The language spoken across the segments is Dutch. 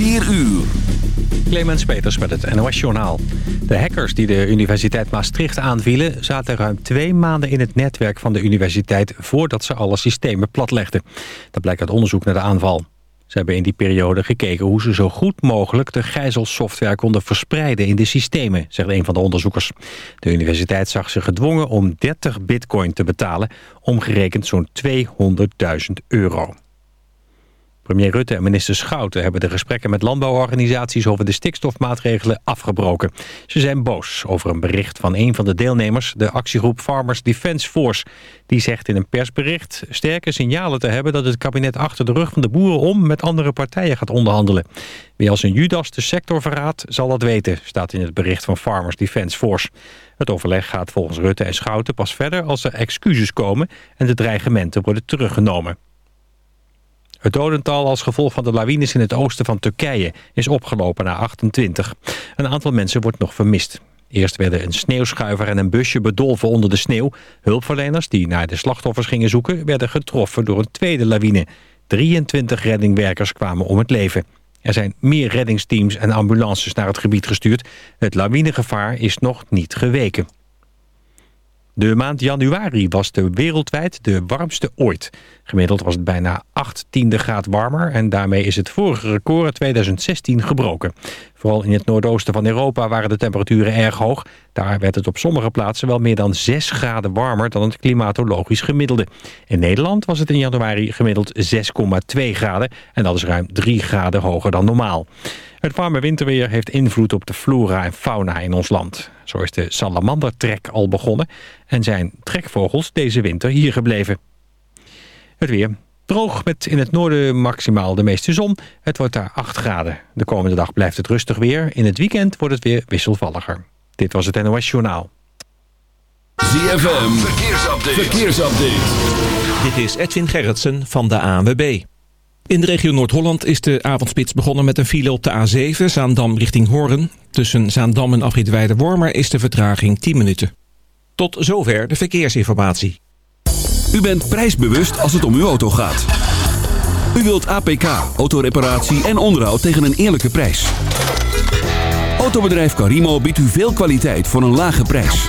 4 uur. Clemens Peters met het NOS Journaal. De hackers die de Universiteit Maastricht aanvielen... zaten ruim twee maanden in het netwerk van de universiteit... voordat ze alle systemen platlegden. Dat blijkt uit onderzoek naar de aanval. Ze hebben in die periode gekeken hoe ze zo goed mogelijk... de gijzelsoftware konden verspreiden in de systemen, zegt een van de onderzoekers. De universiteit zag ze gedwongen om 30 bitcoin te betalen... omgerekend zo'n 200.000 euro. Premier Rutte en minister Schouten hebben de gesprekken met landbouworganisaties over de stikstofmaatregelen afgebroken. Ze zijn boos over een bericht van een van de deelnemers, de actiegroep Farmers Defence Force. Die zegt in een persbericht sterke signalen te hebben dat het kabinet achter de rug van de boeren om met andere partijen gaat onderhandelen. Wie als een Judas de sector verraadt, zal dat weten, staat in het bericht van Farmers Defence Force. Het overleg gaat volgens Rutte en Schouten pas verder als er excuses komen en de dreigementen worden teruggenomen. Het dodental als gevolg van de lawines in het oosten van Turkije is opgelopen naar 28. Een aantal mensen wordt nog vermist. Eerst werden een sneeuwschuiver en een busje bedolven onder de sneeuw. Hulpverleners die naar de slachtoffers gingen zoeken... werden getroffen door een tweede lawine. 23 reddingwerkers kwamen om het leven. Er zijn meer reddingsteams en ambulances naar het gebied gestuurd. Het lawinegevaar is nog niet geweken. De maand januari was de wereldwijd de warmste ooit. Gemiddeld was het bijna 8 tiende graad warmer... en daarmee is het vorige record uit 2016 gebroken. Vooral in het noordoosten van Europa waren de temperaturen erg hoog. Daar werd het op sommige plaatsen wel meer dan 6 graden warmer... dan het klimatologisch gemiddelde. In Nederland was het in januari gemiddeld 6,2 graden... en dat is ruim 3 graden hoger dan normaal. Het warme winterweer heeft invloed op de flora en fauna in ons land. Zo is de salamandertrek al begonnen en zijn trekvogels deze winter hier gebleven. Het weer. Droog met in het noorden maximaal de meeste zon. Het wordt daar 8 graden. De komende dag blijft het rustig weer. In het weekend wordt het weer wisselvalliger. Dit was het NOS Journaal. ZFM. Verkeersupdate. Verkeersupdate. Dit is Edwin Gerritsen van de ANWB. In de regio Noord-Holland is de avondspits begonnen met een file op de A7, Zaandam richting Hoorn. Tussen Zaandam en Afritweide Wormer is de vertraging 10 minuten. Tot zover de verkeersinformatie. U bent prijsbewust als het om uw auto gaat. U wilt APK, autoreparatie en onderhoud tegen een eerlijke prijs. Autobedrijf Carimo biedt u veel kwaliteit voor een lage prijs.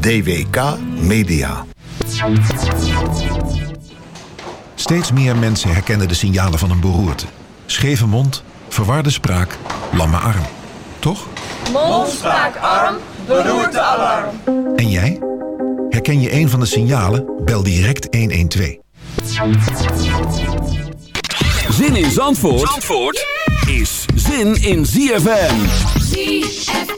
DWK Media. Steeds meer mensen herkennen de signalen van een beroerte. Scheve mond, verwarde spraak, lamme arm. Toch? Mond, spraak, arm, beroerte, alarm. En jij? Herken je een van de signalen? Bel direct 112. Zin in Zandvoort, Zandvoort is zin in ZFM. ZFM.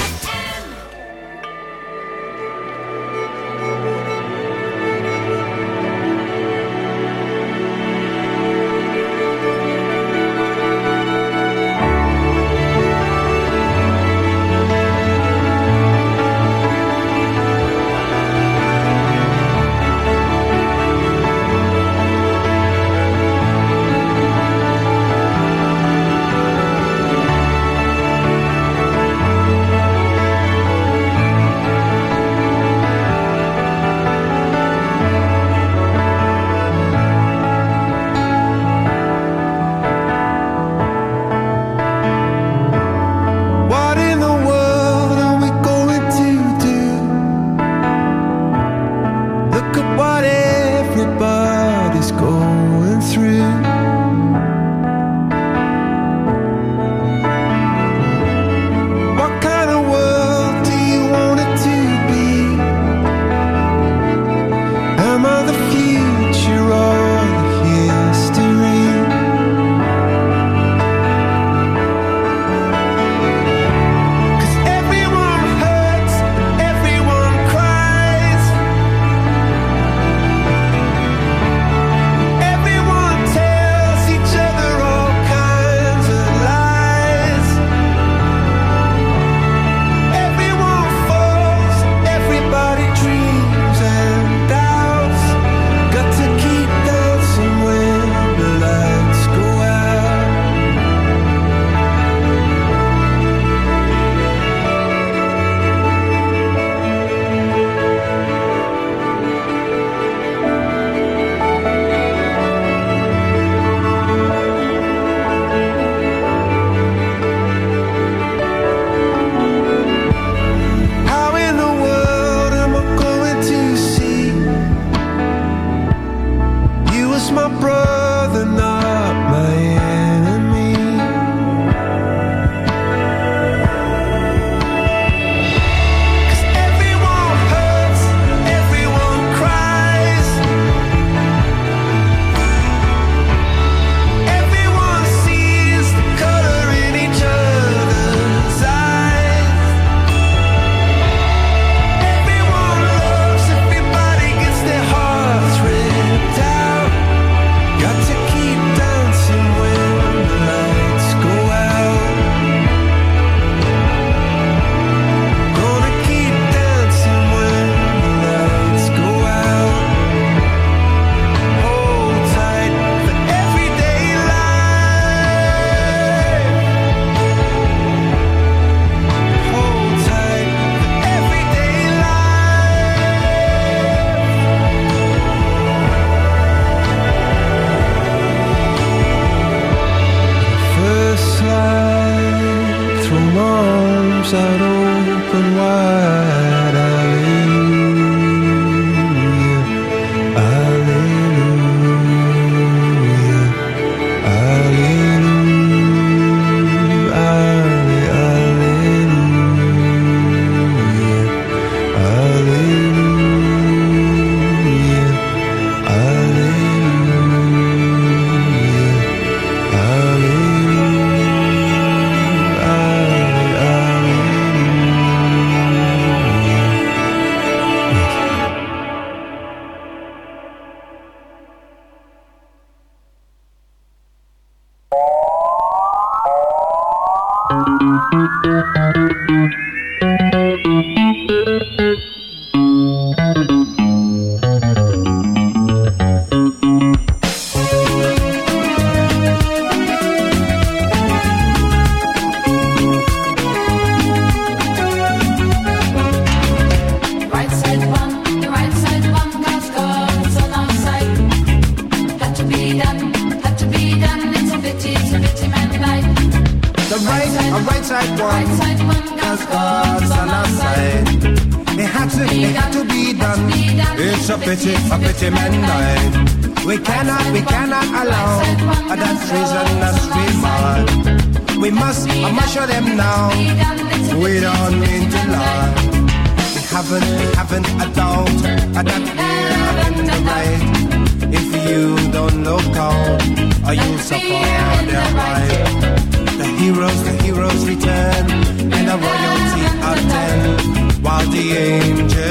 Arms out open wide. game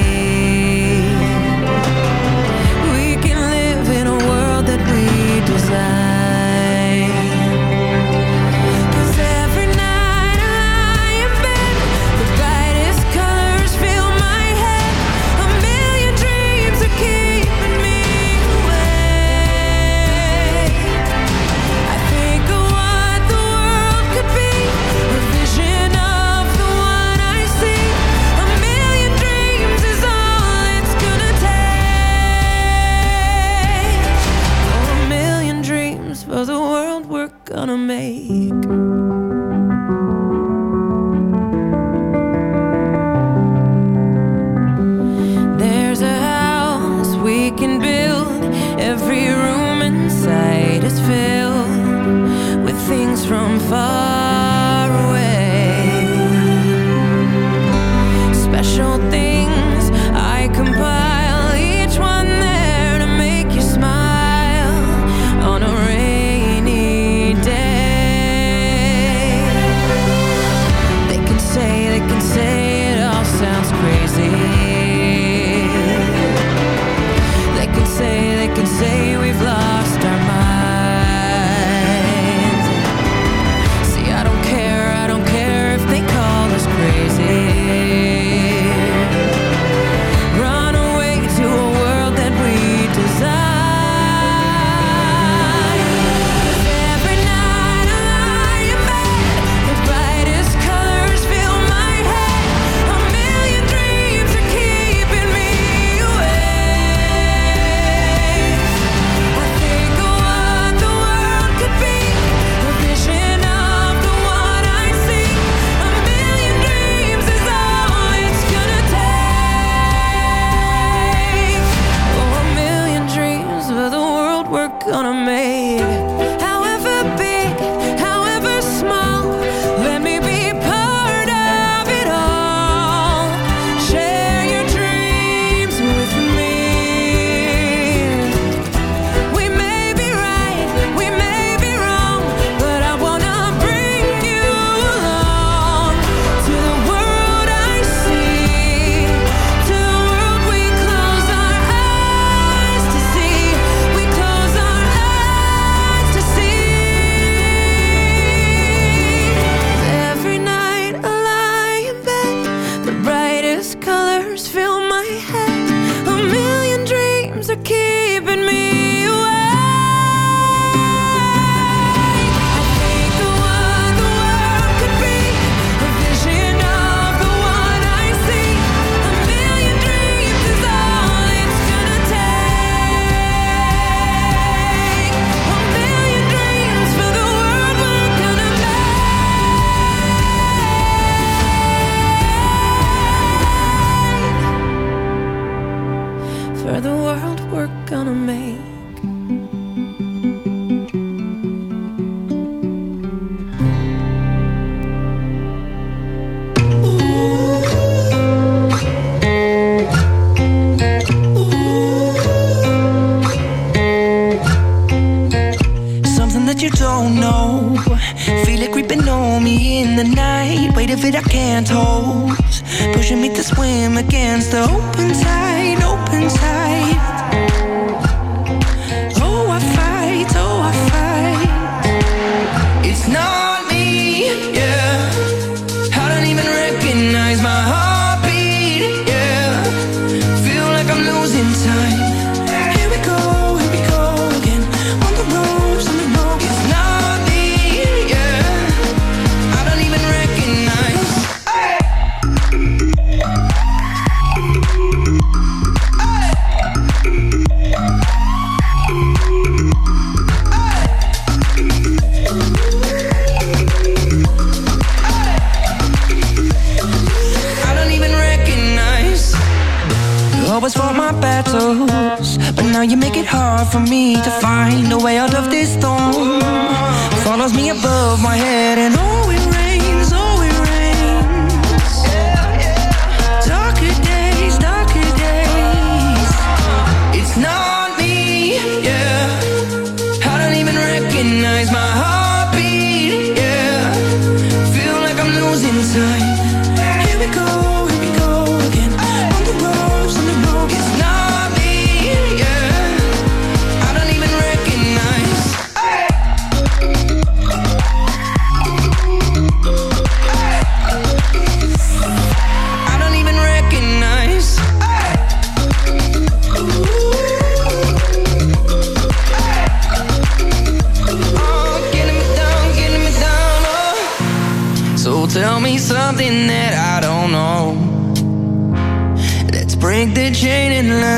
Pushing me to swim against the open tide,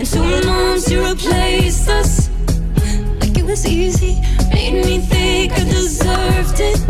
And two months you replaced us like it was easy. Made me think I deserved it.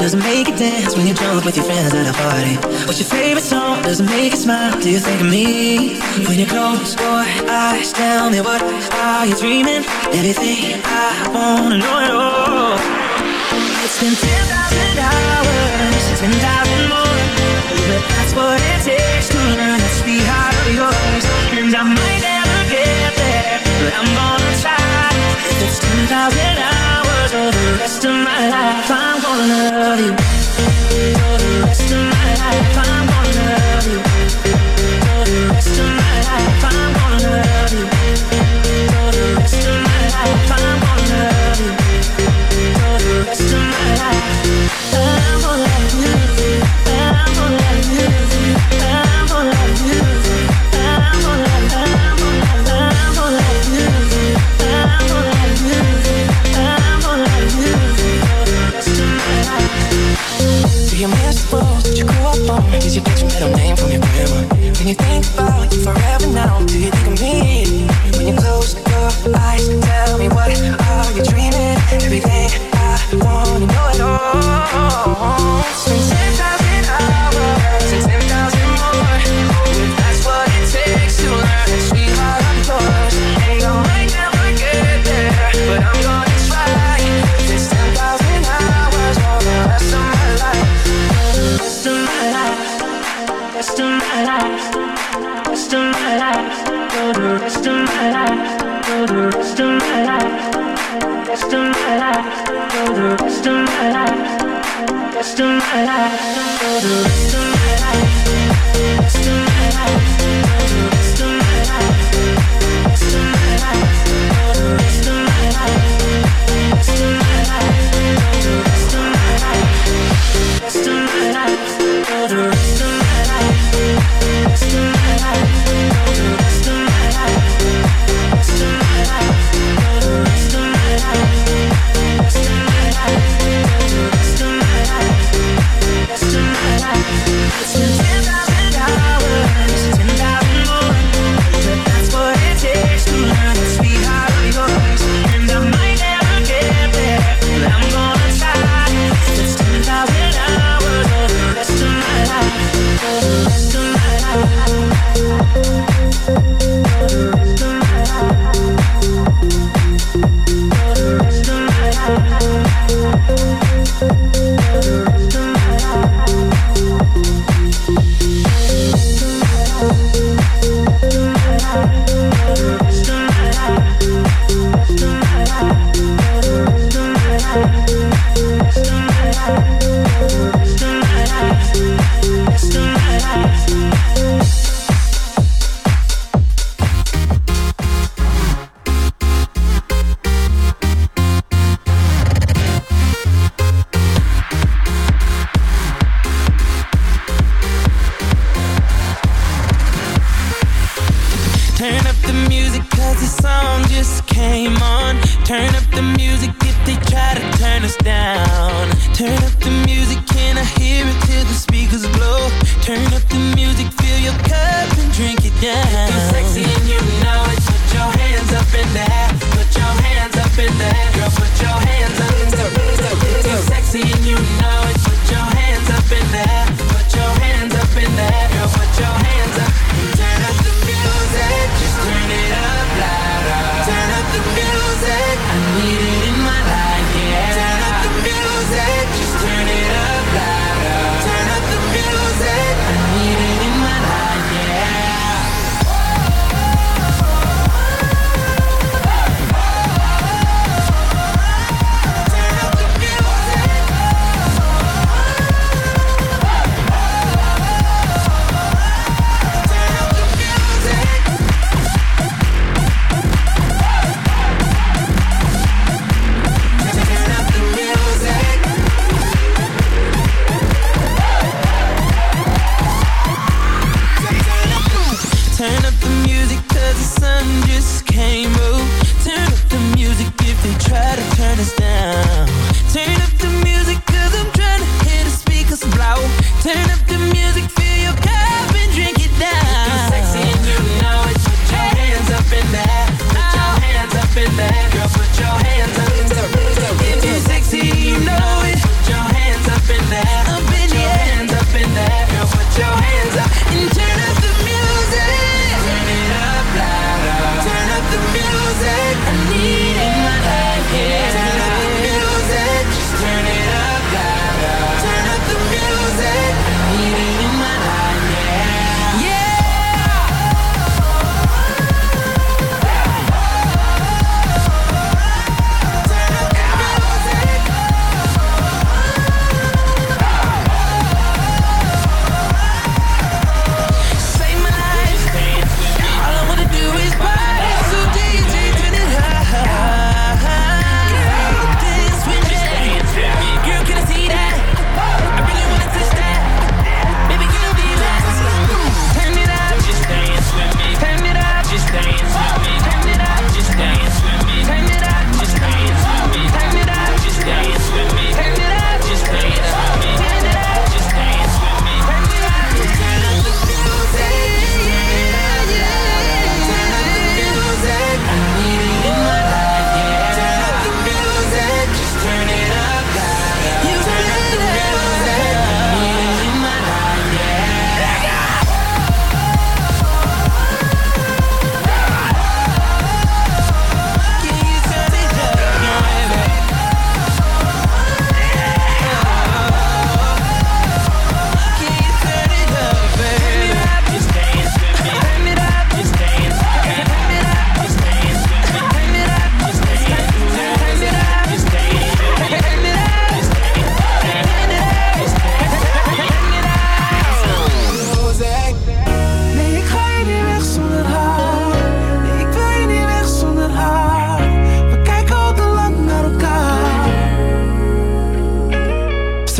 Does it make you dance when you jump with your friends at a party? What's your favorite song? Does it make you smile? Do you think of me? When you close your eyes, tell me what are you dreaming? Everything I wanna know. It's been 10,000 hours, 10,000 more. But that's what it takes to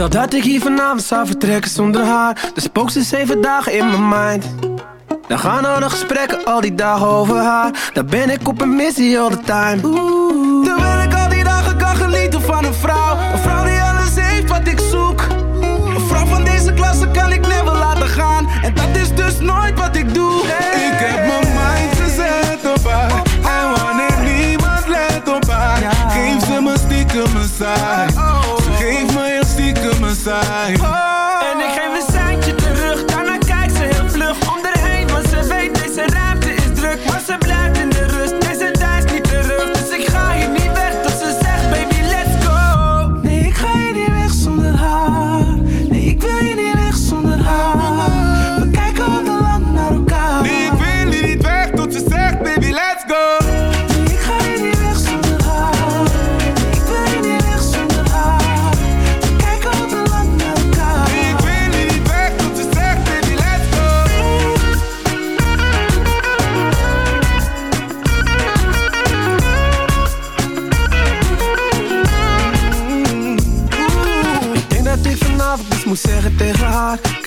Stel dat ik hier vanavond zou vertrekken zonder haar. De spookt ze zeven dagen in mijn mind. Dan gaan al nog gesprekken al die dagen over haar. Daar ben ik op een missie all the time.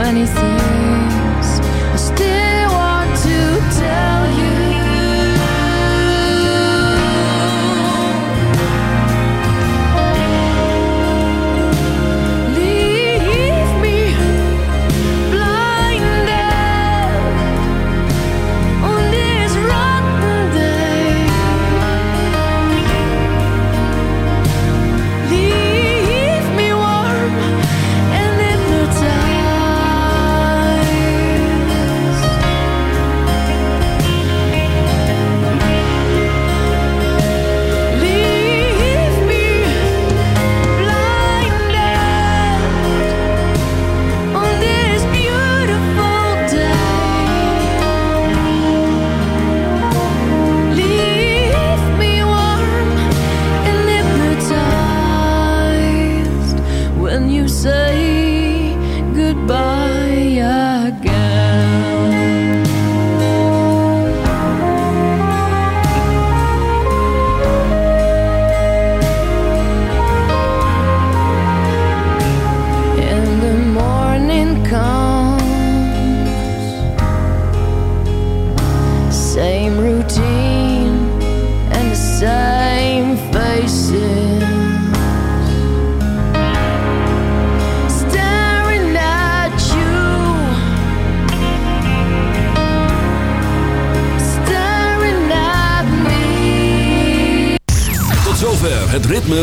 Many things